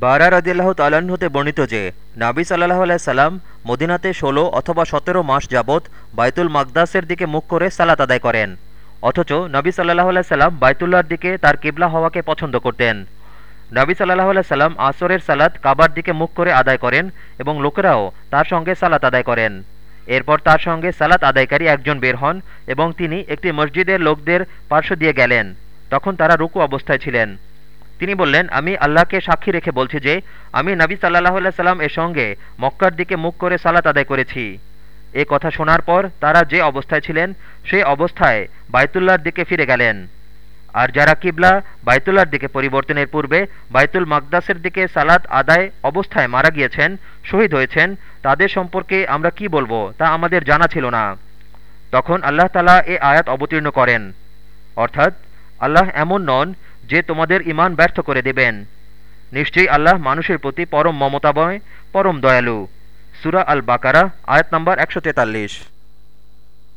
বারা রদিল্লাহ তাল্লাহ্ন হতে বর্ণিত যে, নাবি সাল্লাহ সাল্লাম মদিনাতে ষোলো অথবা সতেরো মাস যাবৎ বাইতুল মাকদাসের দিকে মুখ করে সালাত আদায় করেন। অথচ নবী সাল্লাহ সাল্লাম বাইতুল্লাহর দিকে তার কিবলা হওয়াকে পছন্দ করতেন। নবী সাল্লাহ সাল্লাম আসরের সালাত কাবার দিকে মুখ করে আদায় করেন এবং লোকেরাও তার সঙ্গে সালাত আদায় করেন। এরপর তার সঙ্গে সালাত আদায়কারী একজন বের হন এবং তিনি একটি মসজিদের লোকদের পার্শ্ব দিয়ে গেলেন। তখন তারা রুকু অবস্থায় ছিলেন। তিনি বললেন, আমি আল্লাহকে সাক্ষী রেখে বলছি যে, আমি নবী সাল্লাহ সাল্লাম এর সঙ্গে মক্কার দিকে মুখ করে সালাত আদায় করেছি। এ কথা শোনার পর তারা যে অবস্থায় ছিলেন সেই অবস্থায় বাইতুল্লাহর দিকে ফিরে গেলেন। আর যারা কিবলা বাইতুল্লাহর দিকে পরিবর্তনের পূর্বে বাইতুল মাকদাসের দিকে সালাত আদায় অবস্থায় মারা গিয়েছেন, শহীদ হয়েছেন, তাদের সম্পর্কে আমরা কি বলব তা আমাদের জানা ছিল না। তখন আল্লাহ তালা এ আয়াত অবতীর্ণ করেন। অর্থাৎ, আল্লাহ এমন নন যে তোমাদের ইমান ব্যর্থ করে দেবেন। নিশ্চয়ই আল্লাহ মানুষের প্রতি পরম মমতাময়, পরম দয়ালু। সুরা আল বাকারা আয়াত নম্বর একশো তেতাল্লিশ।